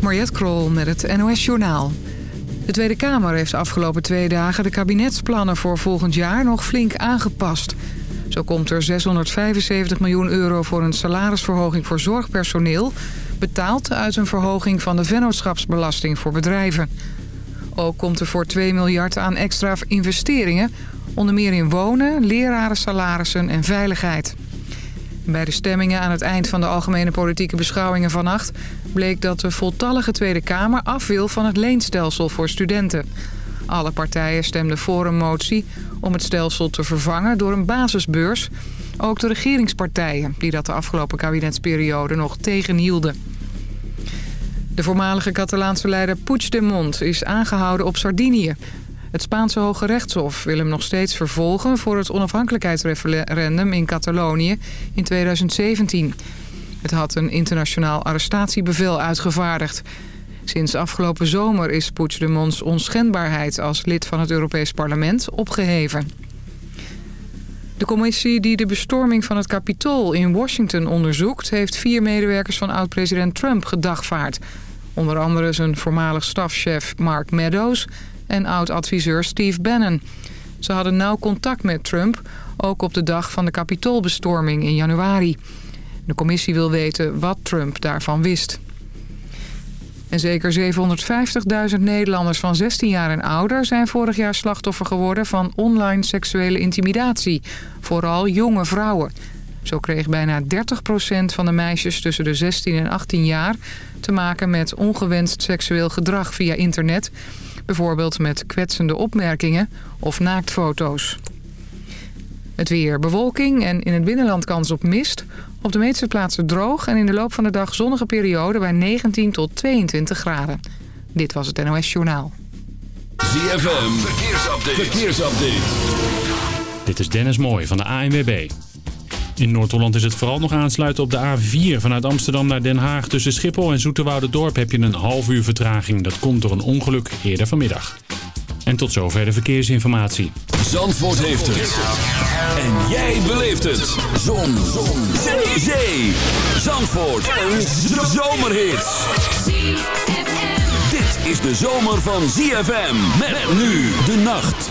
Mariette Krol met het NOS Journaal. De Tweede Kamer heeft de afgelopen twee dagen de kabinetsplannen voor volgend jaar nog flink aangepast. Zo komt er 675 miljoen euro voor een salarisverhoging voor zorgpersoneel... betaald uit een verhoging van de vennootschapsbelasting voor bedrijven. Ook komt er voor 2 miljard aan extra investeringen... onder meer in wonen, leraren, salarissen en veiligheid. Bij de stemmingen aan het eind van de algemene politieke beschouwingen vannacht... bleek dat de voltallige Tweede Kamer af wil van het leenstelsel voor studenten. Alle partijen stemden voor een motie om het stelsel te vervangen door een basisbeurs. Ook de regeringspartijen, die dat de afgelopen kabinetsperiode nog tegenhielden. De voormalige Catalaanse leider Puigdemont is aangehouden op Sardinië. Het Spaanse Hoge Rechtshof wil hem nog steeds vervolgen... voor het onafhankelijkheidsreferendum in Catalonië in 2017. Het had een internationaal arrestatiebevel uitgevaardigd. Sinds afgelopen zomer is Puigdemonts onschendbaarheid als lid van het Europees Parlement opgeheven. De commissie die de bestorming van het Capitool in Washington onderzoekt... heeft vier medewerkers van oud-president Trump gedagvaard. Onder andere zijn voormalig stafchef Mark Meadows en oud-adviseur Steve Bannon. Ze hadden nauw contact met Trump, ook op de dag van de Capitoolbestorming in januari. De commissie wil weten wat Trump daarvan wist. En zeker 750.000 Nederlanders van 16 jaar en ouder... zijn vorig jaar slachtoffer geworden van online seksuele intimidatie. Vooral jonge vrouwen. Zo kreeg bijna 30% van de meisjes tussen de 16 en 18 jaar... te maken met ongewenst seksueel gedrag via internet... bijvoorbeeld met kwetsende opmerkingen of naaktfoto's. Het weer bewolking en in het binnenland kans op mist... Op de meeste plaatsen droog en in de loop van de dag zonnige periode bij 19 tot 22 graden. Dit was het NOS Journaal. ZFM, verkeersupdate. verkeersupdate. Dit is Dennis Mooij van de ANWB. In Noord-Holland is het vooral nog aansluiten op de A4 vanuit Amsterdam naar Den Haag. Tussen Schiphol en Dorp heb je een half uur vertraging. Dat komt door een ongeluk eerder vanmiddag. En tot zover de verkeersinformatie. Zandvoort heeft het. En jij beleeft het. Zon. Zon. Zee. Zee. Zandvoort. Een zomerhit. Dit is de zomer van ZFM. Met nu de nacht.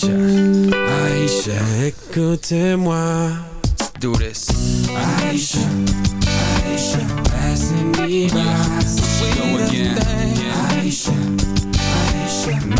Aisha, Aisha, écoutez-moi. Do this. Aisha, Aisha, passing me by. Go again. Aisha, Aisha.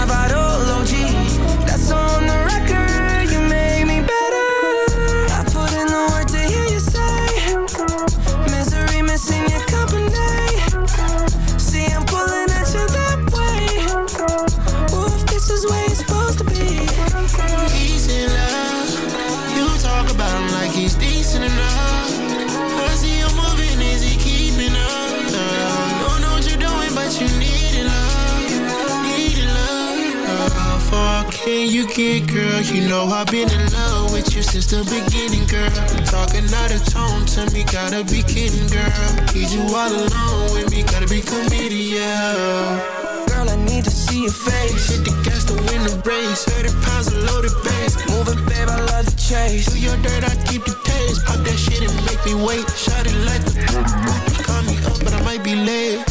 girl. You know I've been in love with you since the beginning, girl. Talking out of tone to me, gotta be kidding, girl. Need you all alone with me, gotta be committed, yeah. Girl, I need to see your face. Hit the gas to win the race. 30 pounds of loaded bass. Move it, babe, I love the chase. Do your dirt, I keep the taste. Pop that shit and make me wait. Shot it like the Call me up, but I might be late.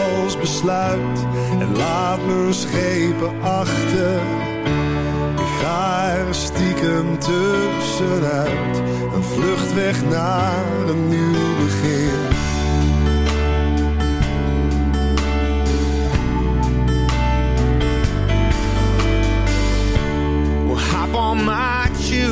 en laat mijn schepen achter. Ik ga er stiekem tussenuit, een vlucht weg naar een nieuw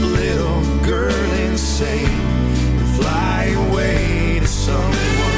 little girl insane. And fly away to someone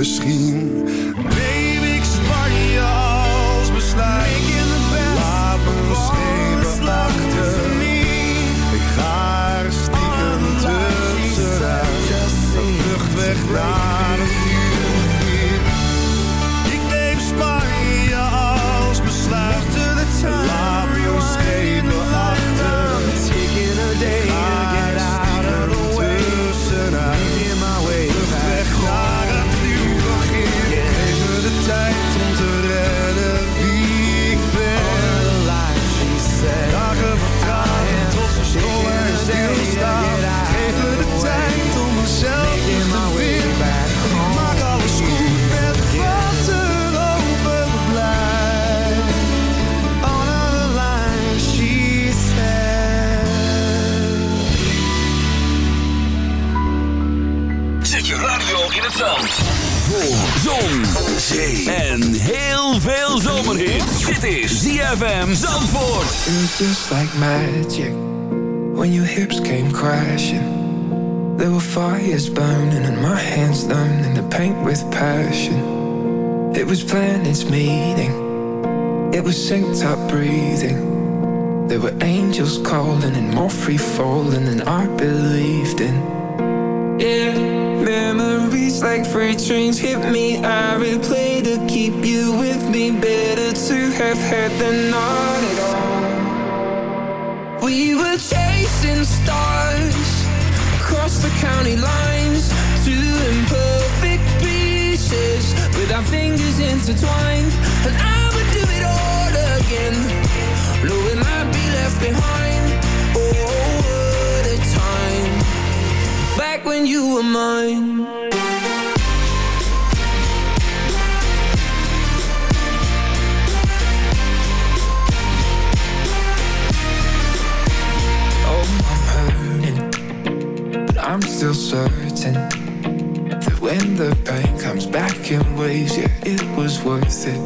Misschien neem ik Spanje als besluit. Laat me schepen achter. ZFM Zandvoort. It was just like magic when your hips came crashing. There were fires burning and my hands numb in the paint with passion. It was planets meeting, it was synced up breathing. There were angels calling and more free falling than I believed in. Yeah, memories like freight trains hit me. I replay to keep you with me. Better to have had than not at all. We were chasing stars across the county lines, two imperfect pieces with our fingers intertwined. And I would do it all again, knowing I'd be left behind. Oh, what a time back when you were mine. But certain that when the pain comes back in waves, yeah, it was worth it.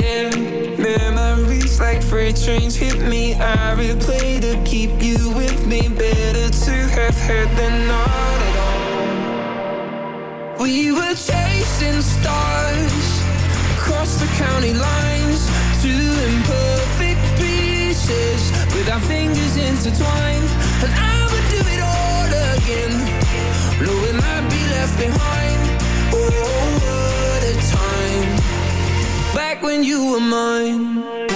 Yeah, memories like freight trains hit me. I replay to keep you with me. Better to have had than not at all. We were chasing stars Across the county lines Two imperfect pieces With our fingers intertwined And I would do it all again. Knowing I'd be left behind. Oh, what a time. Back when you were mine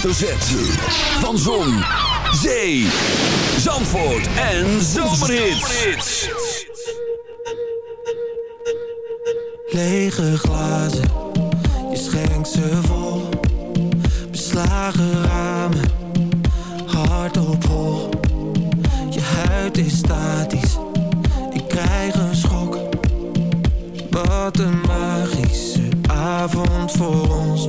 Van Zon, Zee, Zandvoort en Zomerhit. Lege glazen, je schenkt ze vol. Beslagen ramen, Hart op hol. Je huid is statisch, ik krijg een schok. Wat een magische avond voor ons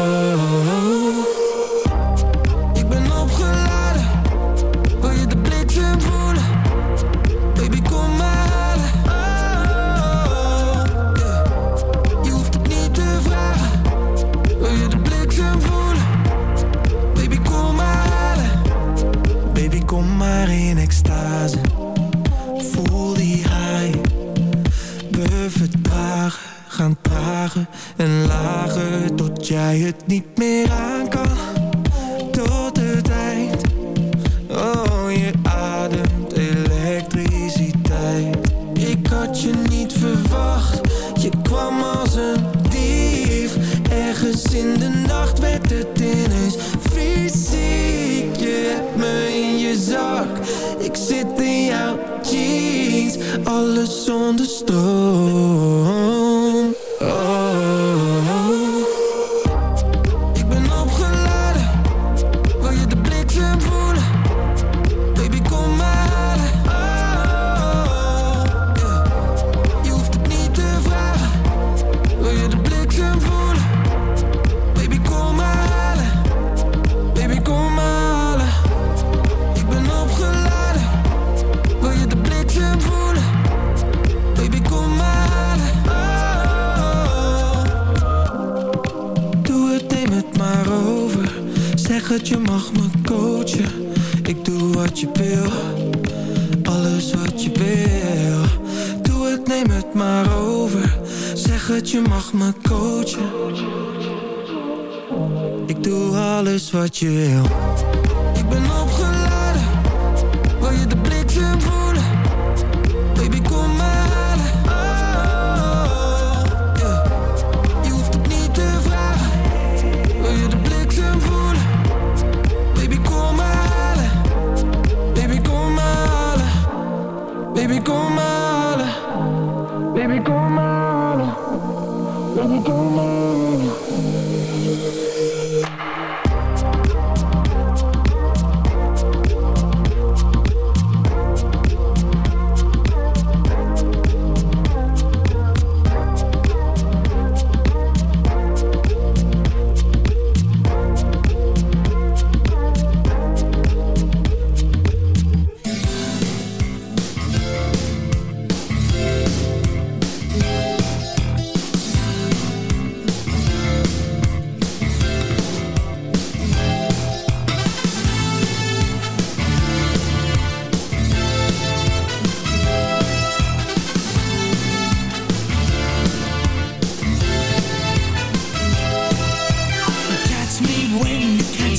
Understood. wat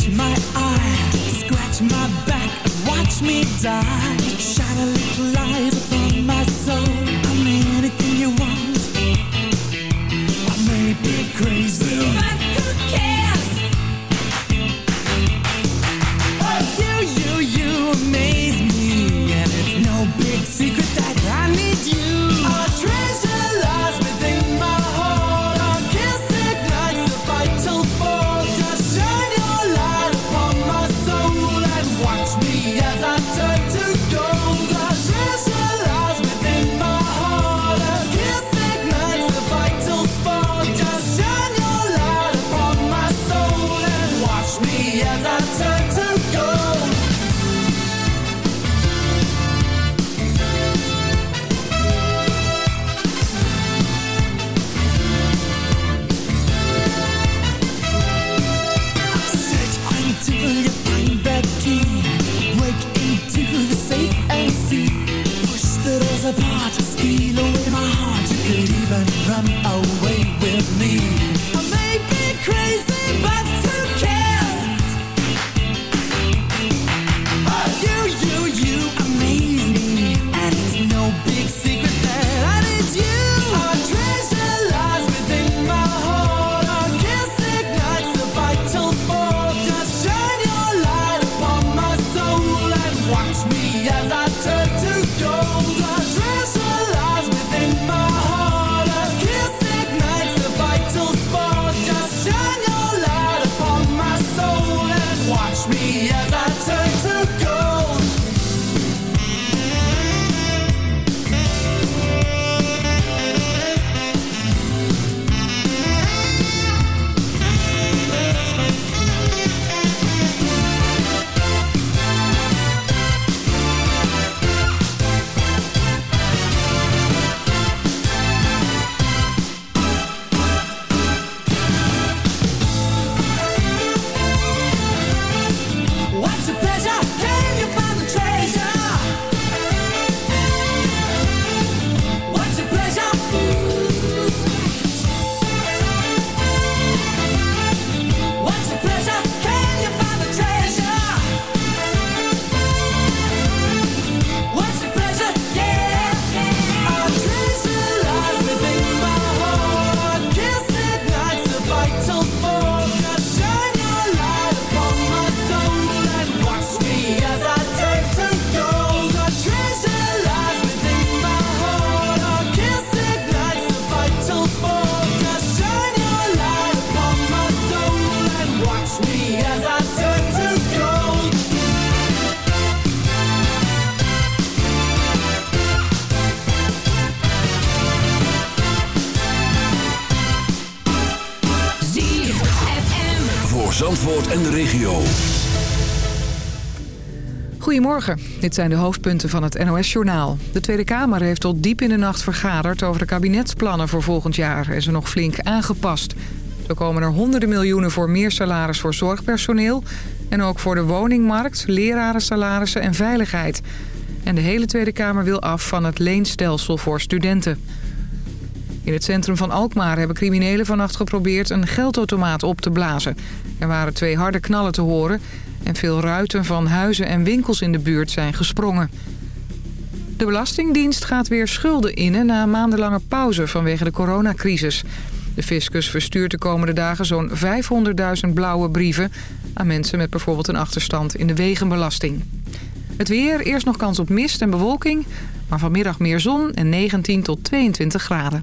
catch my eye Scratch my back and watch me die. Shine a little light upon my soul. I'm anything you want. I may be crazy. Goedemorgen, dit zijn de hoofdpunten van het NOS-journaal. De Tweede Kamer heeft tot diep in de nacht vergaderd over de kabinetsplannen voor volgend jaar... en ze nog flink aangepast. Zo komen er honderden miljoenen voor meer salaris voor zorgpersoneel... en ook voor de woningmarkt, lerarensalarissen en veiligheid. En de hele Tweede Kamer wil af van het leenstelsel voor studenten. In het centrum van Alkmaar hebben criminelen vannacht geprobeerd een geldautomaat op te blazen. Er waren twee harde knallen te horen en veel ruiten van huizen en winkels in de buurt zijn gesprongen. De Belastingdienst gaat weer schulden innen na een maandenlange pauze vanwege de coronacrisis. De fiscus verstuurt de komende dagen zo'n 500.000 blauwe brieven aan mensen met bijvoorbeeld een achterstand in de wegenbelasting. Het weer, eerst nog kans op mist en bewolking, maar vanmiddag meer zon en 19 tot 22 graden.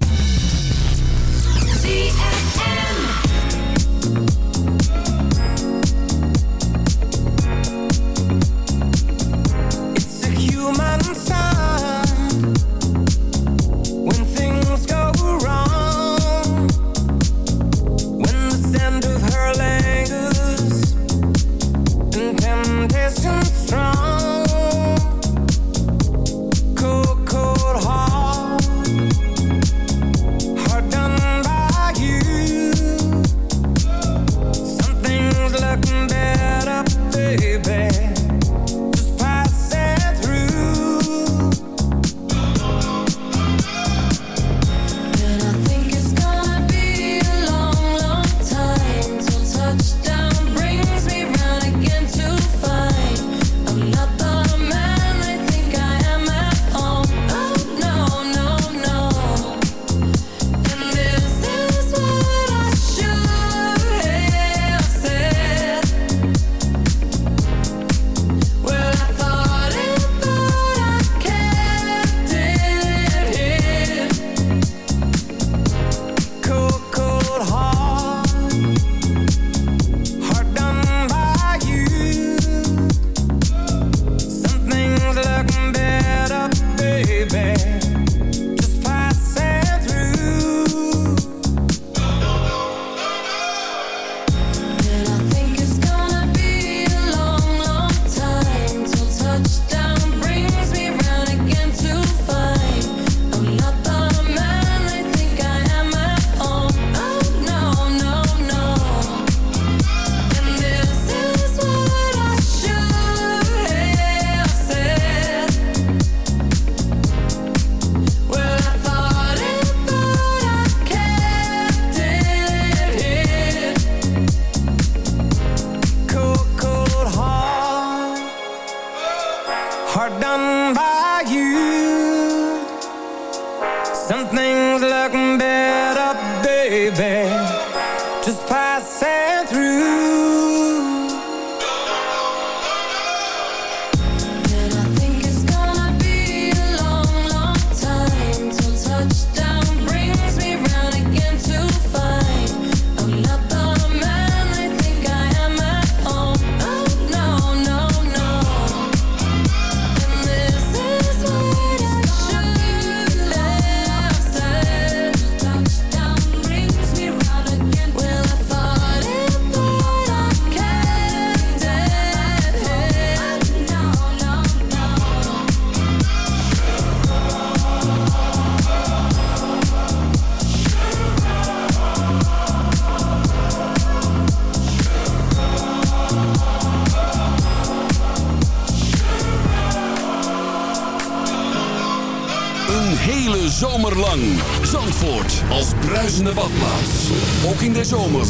Zomer.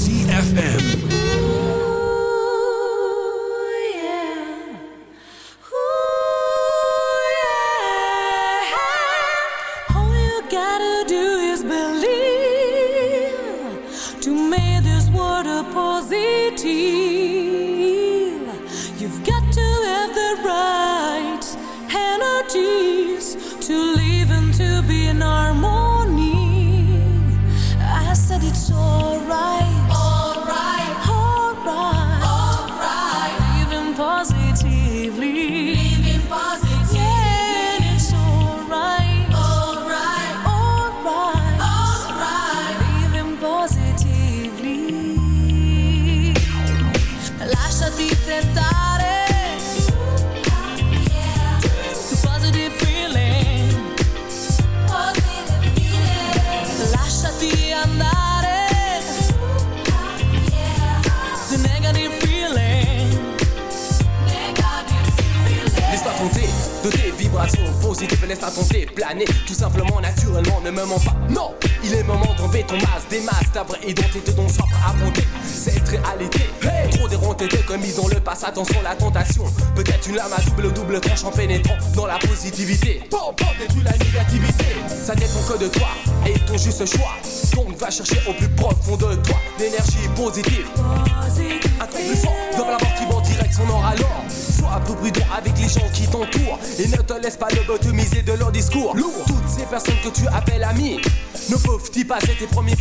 dépasser tes premiers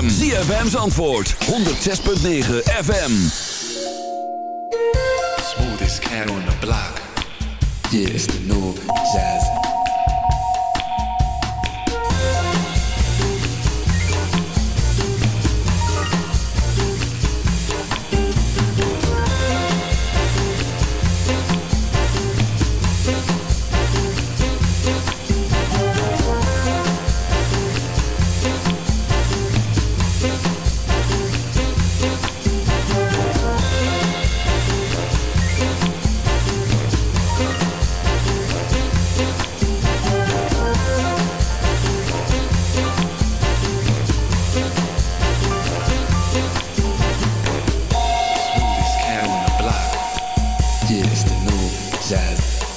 ZFM. ZFM's antwoord. 106.9 FM. Smoothest cat on the block. Yes. Yeah.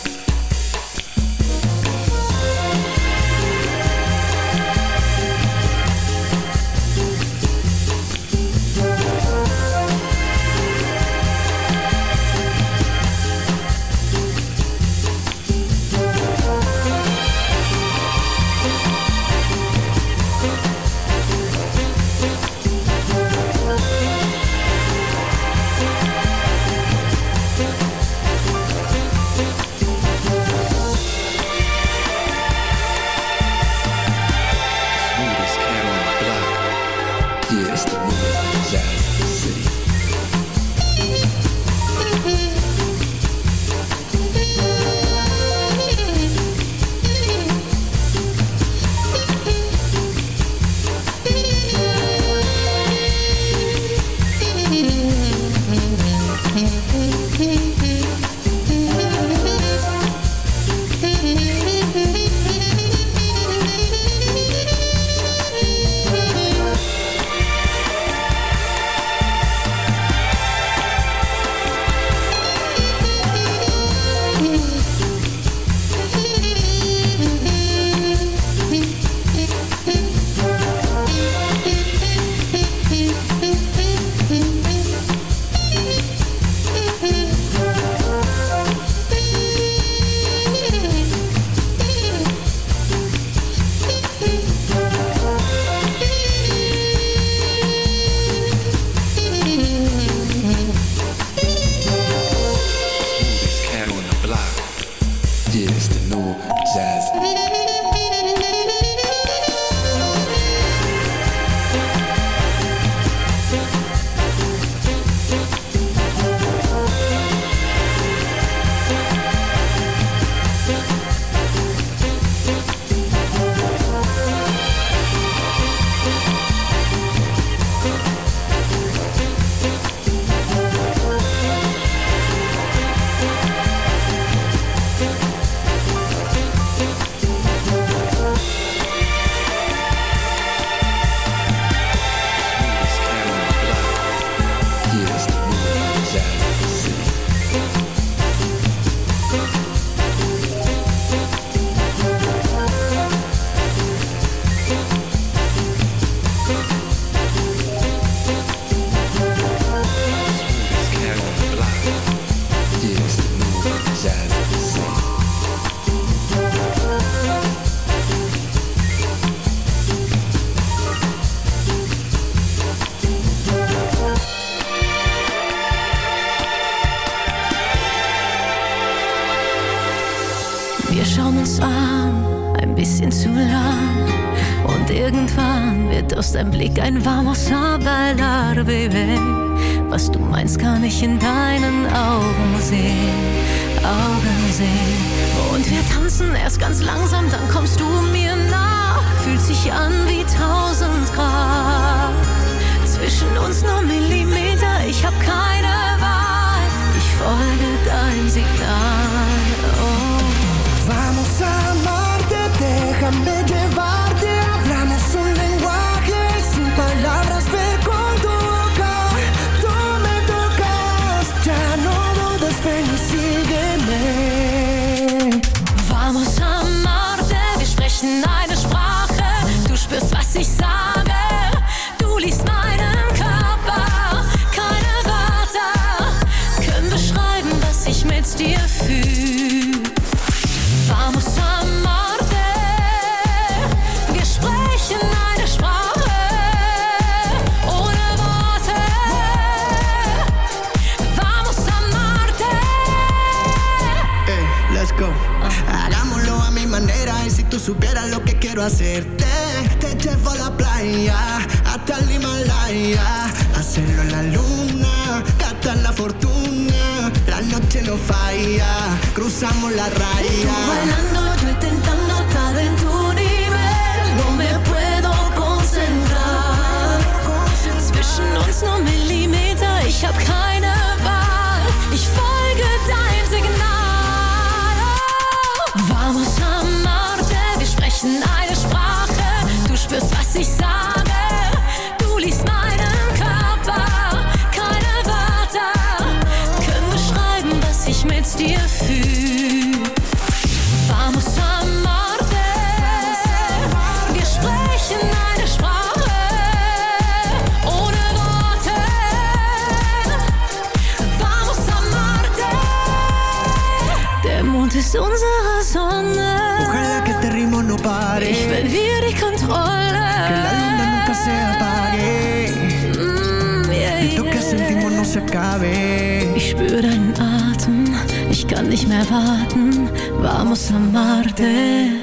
erwarten, vamos a amarte.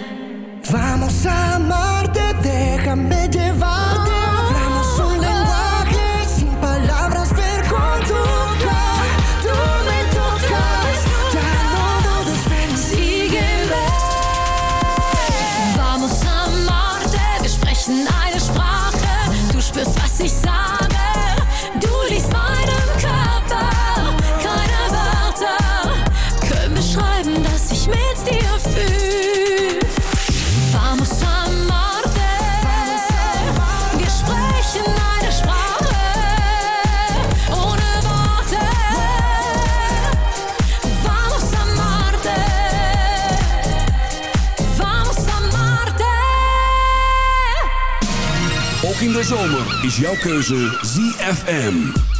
Is jouw keuze ZFM.